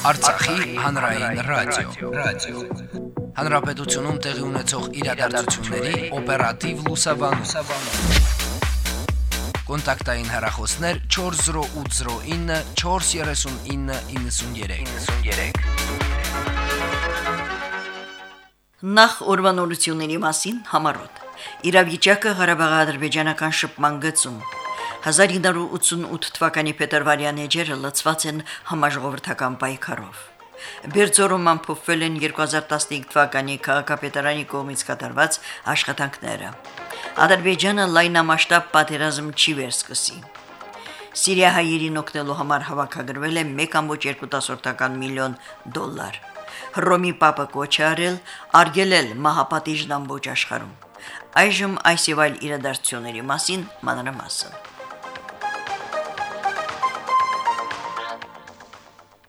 Արցախի հանրային ռադիո, ռադիո։ Հանրապետությունում տեղի ունեցող իրադարձությունների օպերատիվ լուսաբանում։ Կոնտակտային հեռախոսներ 40809 43993։ 93։ Նախ օրվանորությունների մասին համարոտ։ Իրավիճակը Ղարաբաղի ադրբեջանական շփման գծում 1988 թվականի փետրվարյան էջերը լցված են համաժողովրդական պայքարով։ Բերձորում ամփոփվել են 2015 թվականի քաղաքապետարանի կողմից կատարված աշխատանքները։ Ադրբեջանը լայնամասշտաբ պատերազմ չի վերսկսի։ Սիրիահայերին օգնելու համար հավաքագրվել է 1.2 միլիոն դոլար։ Հռոմի Պապը կոչ արել արգելել մահապատիժն ամբողջ աշխարհում։ Այժմ այս եւ այլ իրադարձությունների մասին մանրամասն։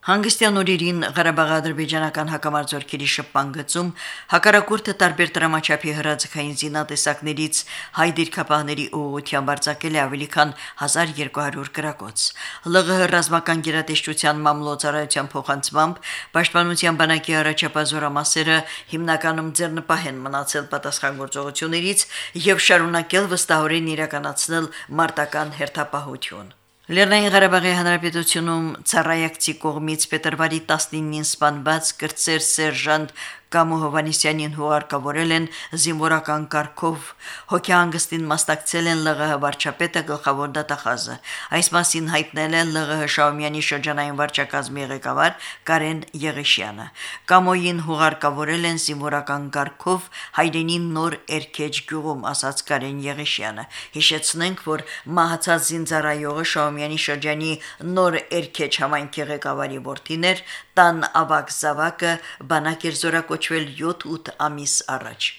Հանգստյան օրերին Ղարաբաղի ադրբեջանական հակամարտությունների շփման գծում հակարակորթը տարբեր դրամաչափի հրաձգային զինատեսակներից հայ դիրքապահների ուղղությամբ արձակել է ավելի քան 1200 գրակոց։ ԼՂՀ ռազմական գերատեսչության մամլոյցարայության փոխանցմամբ Պաշտպանության բանակի առաջապազորամասերը հիմնականում ձեռնպահ են մնացել պատասխանատվություններից եւ շարունակել վստահորեն իրականացնել մարտական հերթապահություն։ Լեռնային Ղարաբաղի Հանրապետությունում ցարայակցի կողմից փետրվարի 19-ին սպանված կրծեր սերժանտ Կամո Հովանիսյանին հուարկավորել են զինվորական կարգով հոգեհանգստին մասնակցել են ԼՂՀ վարչապետը գլխավոր դատախազը այս մասին հայտնել է ԼՂՀ Շաումյանի շրջանային վարչակազմի ղեկավար Կարեն Եղեշյանը Կամոյին հուարկավորել են զինվորական կարգով հայրենին նոր Էրքեջ գյուղում ասաց Կարեն Եղեշյանը հիշեցնենք որ մահացած զինծառայողը Շաումյանի շրջանի նոր Էրքեջ համայնքի ղեկավարի որդիներ տան ավակ զավակը բանակ էր զորակոչվել 7-8 ամիս առաջ։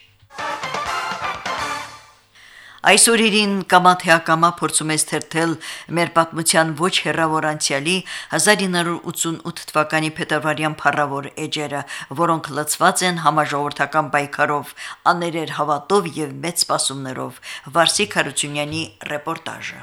Այսօրերին կամաթեակամա փորձում է թերթել մեր պատմության ոչ հերավոր անցյալի 1988 թվականի փետրվարյան փառավոր էջերը, որոնք լցված են համաժողովրդական պայքարով, աներեր հավատով եւ մեծ սպասումներով։ Վարսիկ Հարությունյանի ռեպորտաժը։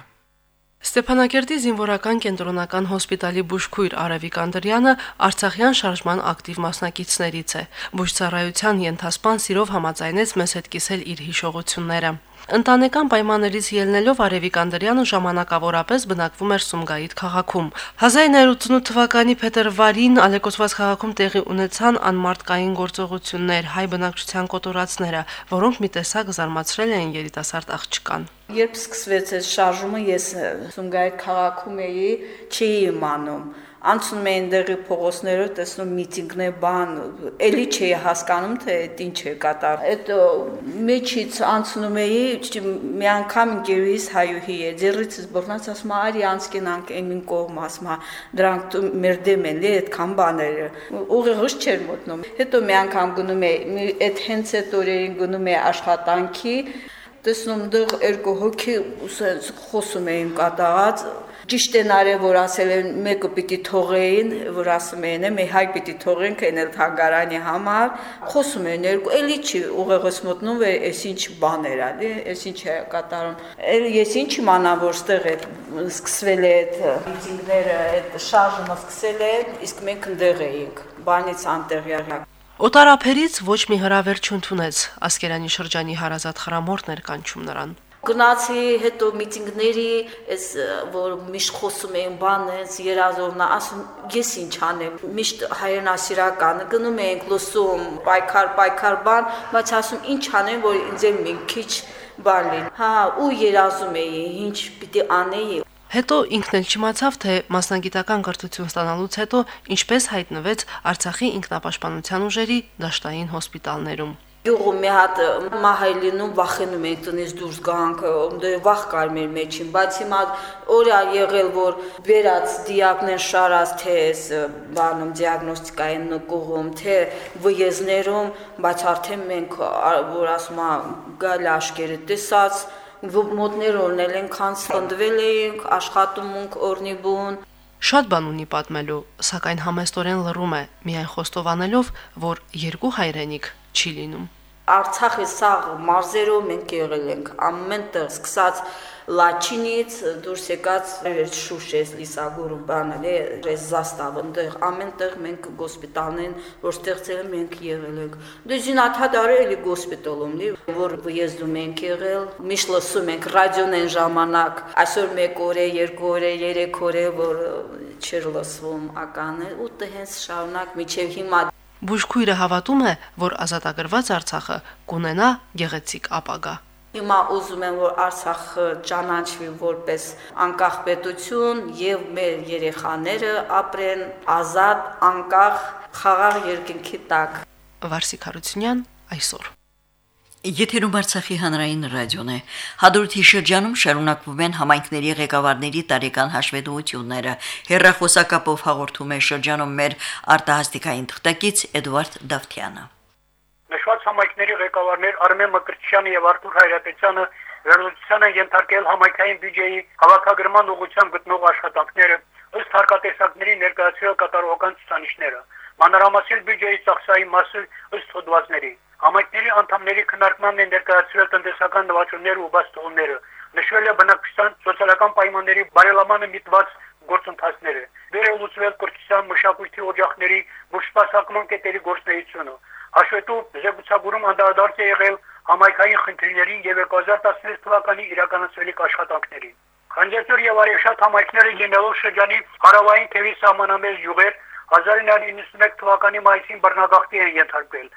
Ստեփանակերտի զինվորական կենտրոնական հոսպիտալի բուժքույր Արևիկ Անդրյանը Արցախյան շարժման ակտիվ մասնակիցներից է։ Բուժցարայության ենթասպան սիրով համաձայնեց մեզ հետ կիսել իր հիշողությունները։ Ընտանեկան պայմաններից ելնելով Արևիկ Անդրյանը ժամանակավորապես բնակվում էր Սումգայիթ քաղաքում։ 1988 թվականի փետրվարին Ալեկոսված քաղաքում տեղի ունեցան անմարտկային գործողություններ, հայ բնակչության կոտորածները, որոնք մի տեսակ զարմացրել էին երիտասարդ աղջկան։ Երբ սկսվեց այս շարժումը, ես Սումգայիթ քաղաքում էի, չի իմանում անցնում էին դեղի փողոցներով, տեսնում միտինգներ, բան, էլի չի հասկանում, թե այդ ինչ է կատար։ Այդ մեջից անցնում էի, մի անգամ ընկերուհիս հայուհի է, ձեռիցս բռնած ասում արի անցկենանք այնին կողմ, ասում դրանք մեր դեմ են, լի այդքան բաները։ Ուղիղս չէր մտնում։ Հետո մի անգամ գնում է, այդ հենց այդ օրերին գնում է աշխատանքի, տեսնում դեռ երկու հոգի խոսում էին կատաղած ճիշտ են արել, որ ասել են մեկը պիտի թողեին, որ ասում էին, մի հայ պիտի թողենք այն էլ թանգարանի համար, խոսում են երկու, էլի չի ուղեղս մտնում, այս ինչ բաներ ալի, այս ինչ է կատարում։ Էլ ես ինչ իմանամ, որ ստեղ է սկսվել է այդ միտինգները, այդ շարժումը սկսել է, իսկ մենք ընդեղ էինք, բանից անտեղյակ։ Օտարափերից ոչ մի հրավեր չընդունեց, Ասկերանի շրջանի հարազատ խրամորտն էր կանչում նրան։ Գնացի հետո միտինգների, այս որ միշտ խոսում էին բանից, երազովնա, ասում ես ինչ անեմ։ Միշտ հայրենասիրականը գնում էինք լսում, պայքար, պայքար բան, բայց ասում ինչ անեմ, որ ինձ մի քիչ բան լինի։ Հա, ու երազում էի, ինչ պիտի անեի։ Հետո ինքն էլ չիմացավ, թե մասնագիտական կրթություն ստանալուց հետո ինչպես հայտնվեց Արցախի ինքնապաշտպանության ուժերի դաշտային հոսպիտալներում։ Յուղում մի հատ մահայլինում վախենում էի տնից դուրս գանք, դե վախ կար մեր մեջին, բայց հիմա օրա եղել որ վերած դիագնոզ շարած թե էս բանում դիագնոստիկային նկուղում, թե վեզներում, բայց արդեն մենք որ ասում գալ աշկերը տեսած մոտներ օրնել են, քանց խնդվել էինք, աշխատումունք օրնիբուն Շատ բան ունի պատմելու, սակայն համեստորեն լռում է, միայն խոստովանելով, որ երկու հայրենիք չի լինում։ Արցախի սաղ մարզերով մենք եղել ենք ամենտեղ սկսած Լաչինից դուրս եկած Շուշես, Լիսագորում բանել է, այս զաստավը, այնտեղ ամենտեղ մենք գոսպիտալներն, որ ստեղծել մենք եղել ենք։ Դե զինաթադարը էլի գոսպիտալում լի, որ եզդում ենք եղել, միշտ լսում ենք ռադիոնեն ժամանակ, այսօր 1 օր է, 2 օր է, 3 օր է, որ չեր լսվում ականը, ու դե հենց շարունակ միջև հիմա Բուժքույրը հավատում է, որ ազատագրված Արցախը կունենա գեղեցիկ ապագա։ Հիմա ուզում եմ, որ Արցախը ճանաչվի որպես անկախ պետություն եւ մեր երեխաները ապրեն ազատ, անկախ, խաղաղ երկնքի տակ։ Վարսիկ Հարությունյան այսօր Եթերում Արցախի հանրային ռադիոն է։ Հադրութի շրջանում շարունակվում են համայնքների ղեկավարների տարեկան հաշվետվությունները։ Հերրախոսակապով հաղորդում է շրջանում մեր արտահասթիկային թղթակից Էդվարդ Դավթյանը։ Նշված համայնքների ղեկավարներ Արմեն Մկրտչյանը եւ Արտուր Հայրապետյանը վերլուծության են ենթարկել համայնքային բյուջեի հավաքագրման ուղղությամբ գտնող աշխատանքները ըստ հարկատեսակների ներկայացրել կատարողական ցուցանիշները մանրամասել բյուջեի ծախսայի մասը ըստ հոդվածների համայնքների անդամների քննարկմանն են ներկայացրել տնտեսական նվաճումները ու բաստողները նշվել է բնակչության սոցիալական պայմանների բարելավմանը միտված գործընթացները վերելուծվել կրթության մշակույթի օջախների բուժսպասարկման կետերի գործունեությունը Հաշվետու զեկուցագրում անդրադարձ է եղել համայնքային խնդիրներին եւ 2016 թվականի իրականացվելիք աշխատանքներին։ Խանջեցուր եւ Արեշատ համայնքները լինելով շրջանի հարավային թևի սահմանամերձ յուղեր 1991 թվականի մայիսին բռնագաղթի են ենթարկվել,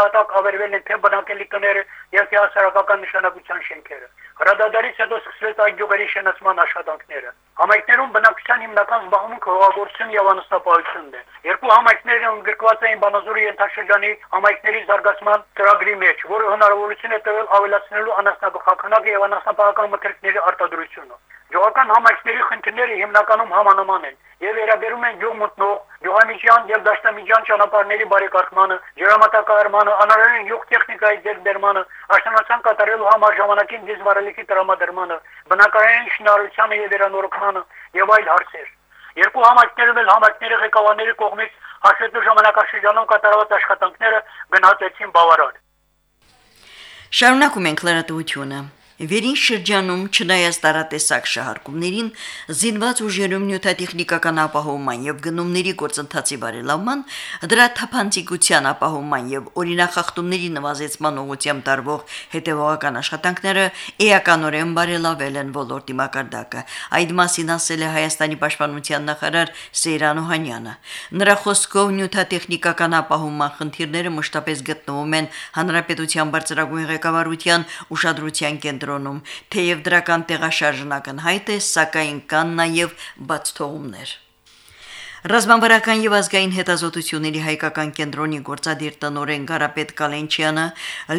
հետևանքով հիմնատակ ավերվել են թե բնակելի տները եւ թե հասարակական նշանակության շենքերը։ Հրադադարից հետո սկսվեց այդ գյուղերի շենացման աշխատանքները։ Համայնքներում բնակչության հիմնական զբաղմունքը հողագործություն եւ անասնապահությունն է։ Երկու համայնքները ընդգրկված էին Բանազորի ենթաշրջանի համայնքների զարգացման ծրագրի մեջ, որը հնարավորություն է տվել ավելացնելու անասնագլխականակը եւ անասնապահական մթերքների արտադրությունը։ Գյուղական համայնքների խնդիրները հիմնականում համանման են եւ վերաբերում են գյուղ մտնող, գյուղամիջյան եւ դաշտամիջյան ճանապարհների բարեկարգմանը, ջրամատակարարմանը, անարարին գյուղ տեխնիկայի ձեռքբերմանը, աշտանացան կատարելու համար ժամանակին դիզվարելիքի տրամադրմանը, բնակարանային շինարարությանը եւ վերանորոգմանը եւ այլ հարցեր։ Երկու համայնքներում էլ համայնքների ղեկավարների կողմից հաշվետու ժամանակաշրջանում կատարված աշխատանքները գնահատեցին բավարար։ Շարունակում ենք լրատվությունը։ Վերին շրջանում չնայած տարատեսակ շահարկումներին, զինված ուժերում նյութատեխնիկական ապահովման եւ գնումների գործընթացի բարելավման, դրա թափանցիկության ապահովման եւ օրինախախտումների նվազեցման ուղղությամբ տարվող հետևողական աշխատանքները էականորեն բարելավել են ոլորտի մակարդակը։ Այդ մասին ասել է Հայաստանի պաշտպանության նախարար Սեյրան Օհանյանը։ Նրա խոսքով նյութատեխնիկական ապահովման խնդիրները մշտապես գտնվում են Հանրապետության բարձրագույն ղեկավարության ուշադրության կենտրոնում կենտրոնում, թեև դրական տեղաշարժն ակնհայտ է, սակայն կան նաև բաց թողումներ։ Ռազմավարական եւ ազգային հետազոտությունների հայկական կենտրոնի գործադիր տնօրեն Ղարապետ Կալենչյանը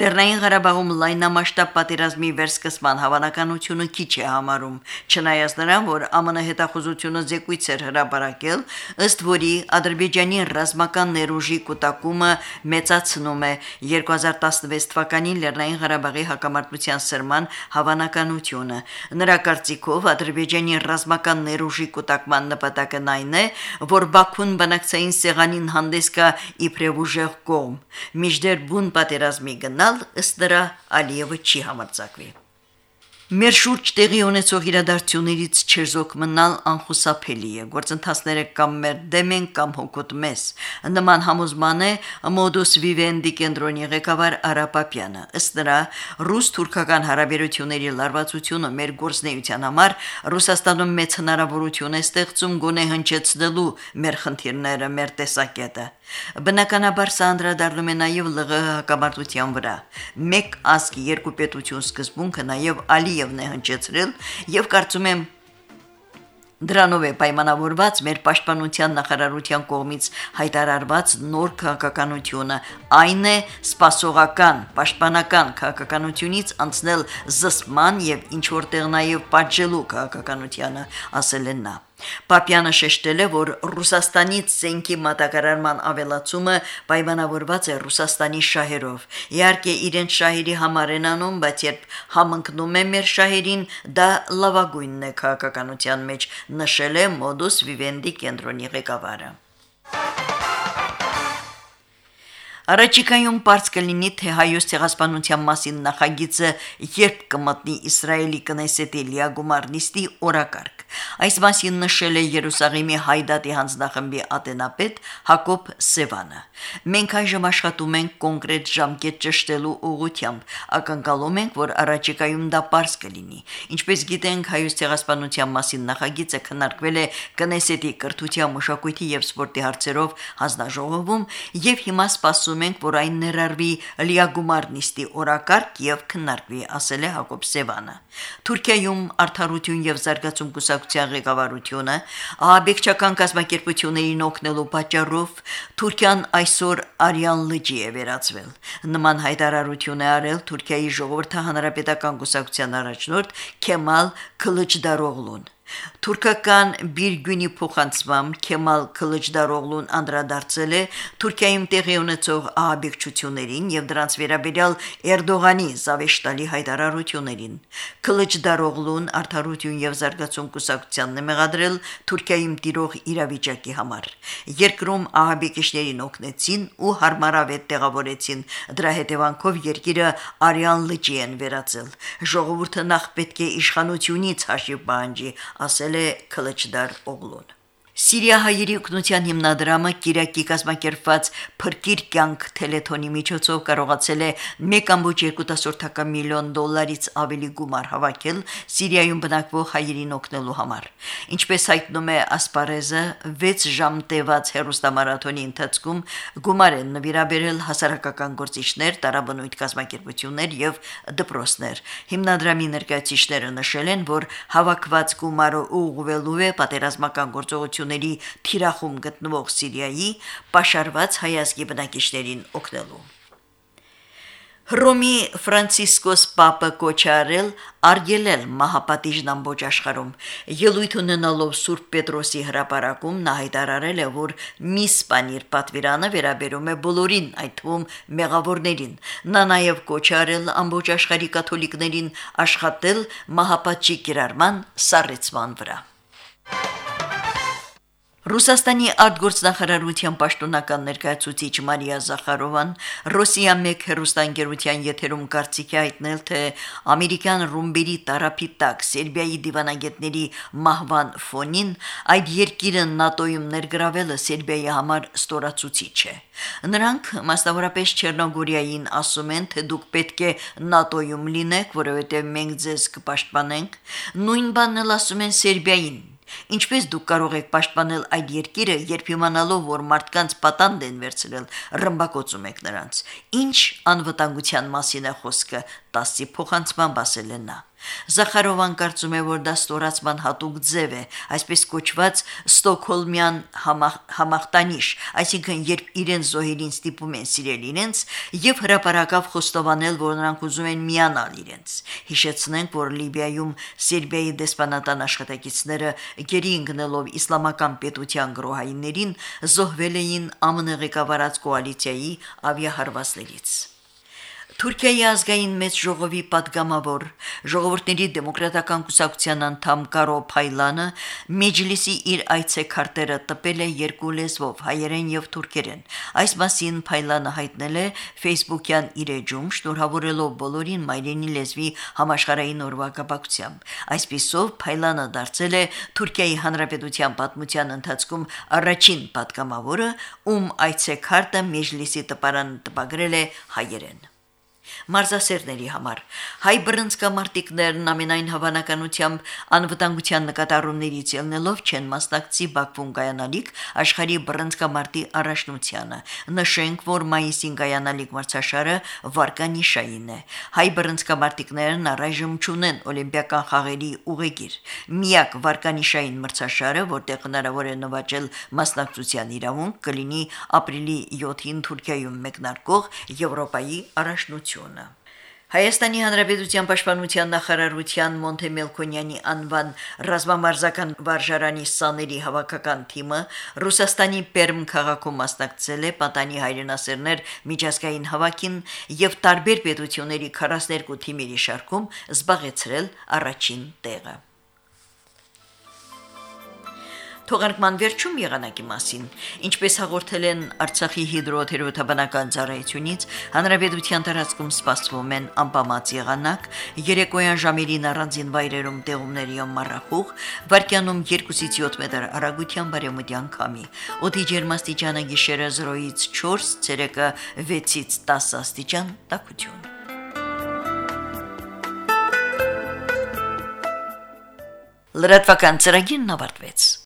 Լեռնային Ղարաբաղում լայնամասշտաբ պատերազմի վերսկսման հավանականությունը քիչ է համարում, չնայած նրան, որ ԱՄՆ հետախուզությունը զեկույց էր հրապարակել, ըստ որի Ադրբեջանի ռազմական ներուժի կൂട്ടակումը մեծացնում է 2016 թվականին Լեռնային Ղարաբաղի հակամարտության սրման հավանականությունը։ Նրա կարծիքով Ադրբեջանի ռազմական ներուժի կൂട്ടակման նպատակն այն է, որ Բաքուն բանակցային սեղանին հանդես գա իբրև ուժեղ կողմ։ Միջդեռ բուն պատերազմի գնալ ըստ դրա Ալիևը չի համարձակվի։ Մեր շուրջ տեղի ունեցող իրադարձություններից չերզոք մնալ անխուսափելի է։ Գործընթացները կամ մեր դեմ են կամ հոգոտ մեզ։ Նման համոզման է Modus Vivendi կենտրոնի ղեկավար Արապապյանը։ Ըստ նրա, ռուս-թուրքական հարաբերությունների լարվածությունը մեր գործնեության համար Ռուսաստանում մեծ հնարավորություն է ստեղծում գոնե հնչեցնելու մեր խնդիրները, մեր տեսակետը։ Բնականաբար սա անդրադառնում է նաև ԼՂՀ հակամարտության վրա։ Մեկ ազգ երկու պետություն սկզբունքը նաև Մինչեևն է հնչեցրել եւ կարծում եմ Դրանով է պայմանավորված մեր պաշտպանության նախարարության կողմից հայտարարված նոր քաղաքականությունը։ Այն է սպասողական, պաշտպանական քաղաքականությունից անցնել զսման եւ ինչ որտեղ նաեւ պատժելու քաղաքականությանը, ասել են նա. Պապյանը շեշտել է, որ Ռուսաստանից զենքի մատակարարման ավելացումը պայմանավորված է Ռուսաստանի շահերով։ Իհարկե իրենց շահերի համար են անում, բայց երբ համընկնում է մեր շահերին, դա լավագույնն է քաղաքականության մեջ, նշել է Modus Vivendi կենտրոնի ղեկավարը։ Առաջիկայում པարզ կլինի, թե հայոց ցեղասպանության մասին նախագիծը երբ կմտնի Իսրայելի կնեսետի լիագումար նիստի օրակարգ։ Այս մասին նշել է Երուսաղեմի հայդատի հանձնախմբի ատենապետ Հակոբ Սևանը։ Մենք այժմ աշխատում ենք կոնկրետ ժամկետ ճշտելու ուղղությամբ, ակնկալում ենք, որ առաջիկայում դա པարզ կլինի։ Ինչպես գիտենք, հայոց ցեղասպանության մասին նախագիծը քննարկվել է կնեսետի կրթության, մշակույթի եւ սպորտի հարցերով հանձնաժողովում եւ հիմա սպասում ենք, որ այն ներառվի լիագումար նիստի օրակարգ եւ քննարկվի, ասել է Հակոբ Սևանը։ Թուրքիայում արդարություն եւ զարգացում կուսակցության ղեկավարությունը ահաբեկչական կազմակերպություններին օգնելու պատճառով Թուրքիան այսօր Արյան լճի է վերածվել։ Նման հայտարարություն է արել Թուրքիայի ժողովրդի հանրապետական կուսակցության առաջնորդ Քեմալ Քլիչդարօղլուն։ Թուրքական Բիրգունի փոխանցմամբ Քեմալ Քլիչդարօղլուն անդրադարձել է Թուրքիայում տեղի ունեցող ահաբեկչություններին եւ դրանց վերաբերյալ Էրդողանի զավեշտալի հայտարարություններին։ Քլիչդարօղլուն արդարություն եւ զարգացում կուսակցությանն է մեղադրել Թուրքիայում տիրող իրավիճակի համար։ Երկրում ահաբեկիչներին օգնեցին ու հարմարավետ տեղավորեցին։ Դրա հետևանքով երկիրը արյան լճի են վերածել։ Ժողովուրդը նախ պետք է իշխանությունից հաշիվ պահանջի, ասել է Քլիչդար Օղլուն։ Սիրիահայերի օգնության հիմնադրամը Կիրակի կազմակերպված Փրկիր կյանք թելեթոնի միջոցով կարողացել է 1.2 միլիոն դոլարից ավելի գումար հավաքել Սիրիայում բնակվող հայերին օգնելու համար։ Ինչպես հայտնում է Ասպարեզը, 6 ժամ տևած հերոստամարաթոնի ընթացքում գումար են նվիրաբերել հասարակական գործիչներ, տարաբնույթ կազմակերպություններ եւ դպրոցներ։ Հիմնադրամի ներկայացիչները նշել են, որ հավաքված գումարը ուղղվելու է պատերազմական գործողություն գործողությունների թիրախում գտնվող Սիրիայի պաշարված հայազգի բնակիչներին օգնելու։ Հռոմի Ֆրանցիսկոս Պապը կոչարել արգելել մահապատիժն ամբողջ աշխարհում։ Ելույթ ունենալով Սուրբ Պետրոսի հրապարակում նա հայտարարել է, որ մի սպանիր պատվիրանը վերաբերում է բոլորին, այդ թվում մեղավորներին։ Նա նաև կոչարել ամբողջ աշխարհի կաթոլիկներին աշխատել մահապատժի կիրառման սառեցման վրա։ Ռուսաստանի արտգործնախարարության պաշտոնական ներկայացուցիչ Մարիա Զախարովան Ռոսիա 1 հերոստանգերության եթերում կարծիքի հայտնել, թե ամերիկյան ռումբերի տարապի տակ Սերբիայի դիվանագետների մահվան ֆոնին այդ երկիրը ՆԱՏՕ-ում ներգրավելը Սերբիայի համար ստորացուցիչ է։ Նրանք մասնավորապես Չեռնոգորիային ասում են, թե դուք պետք է ՆԱՏՕ-ում լինեք, որովհետև մենք ձեզ կպաշտպանենք։ Նույն բանն ասում են Սերբիային Ինչպես դուք կարող եք պաշտպանել այդ երկիրը, երբ իմանալով, որ մարդկանց պատանդ են վերցրել, ռմբակոծում եք նրանց։ Ինչ անվտանգության մասին է խոսքը, տասի փոխանցման ասել է նա։ Զախարովան կարծում է, որ դա ստորացման հատուկ ձև է, այսպես կոչված Ստոկհոլմյան համախ, համախտանիշ, այսինքն երբ իրենց զոհերին ստիպում են սիրել իրենց եւ հրաապարակավ խոստովանել, որ նրանք ուզում են միանալ իրենց։ Հիշեցնենք, որ Լիբիայում Սերբիայի դեսպանատան աշխատակիցները գերի ընկնելով իսլամական պետության գրոհայիններին զոհվել էին ԱՄՆ ղեկավարած կոալիցիայի ավիահարվածներից։ Թուրքիայի ազգային մեծ ժողովի падգամավոր ժողովրդների դեմոկրատական կուսակցության անդամ Կարո Փայլանը մեջլիսի իր այցեքարտերը տպել է երկու լեզվով՝ հայերեն եւ թուրքերեն։ Այս մասին Փայլանը հայտնել է Facebook-յան իր էջում, շնորհավորելով բոլորին մայրենի լեզվի համաշխարհային օրվա կապակցությամբ։ Այսպիսով Փայլանը դարձել է Թուրքիայի Հանրապետության պատմության ընթացքում առաջին падգամավորը, ում այցեքարտը մեջլիսի տպարանը տպագրել է հայերեն մարզասերների համար։ Հայ բռնցքամարտիկներն ամենայն հավանականությամբ անվտանգության նկատառումներից ելնելով չեն մասնակցի Բաքվում կայանալիք աշխարհի բռնցքամարտի առաջնությանը։ Նշենք, որ մայիսին կայանալիք մրցաշարը վարկանիշային է։ Հայ բռնցքամարտիկներն առայժմ չունեն օլիմպիական խաղերի ուղեգիր։ Միակ վարկանիշային մրցաշարը, որտեղ հնարավոր է նվաճել մասնակցության իրավունք, կլինի ապրիլի 7-ին Թուրքիայում մեկնարկող Եվրոպայի առաջնություն Կոմիսիոնը։ Հայաստանի Հանրապետության Պաշտպանության նախարարության Մոնթե Մելքոնյանի անվան ռազմամարզական վարժարանի սաների հավաքական թիմը Ռուսաստանի Պերմ քաղաքում մասնակցել է պատանի հայրենասերներ միջազգային հավաքին եւ տարբեր պետությունների 42 թիմերի շարքում զբաղեցրել առաջին տեղը։ Թողարկման վերջում եղանակի մասին, ինչպես հաղորդել են Արցախի հիդրոթերապևտաբանական ծառայությունից, հանրապետության տարածքում սպասվում են անպամած եղանակ, երեկոյան ժամերին առանձին վայրերում տեղումների ամառախուղ, վարկյանում 2-ից 7 մետր արագության բարեմտյան քամի։ Օդի ջերմաստիճանը գիշերը 0-ից 4, ցերեկը 6-ից 10 աստիճան տաքություն։ Լրատվական ծրագիրն ավարտվեց։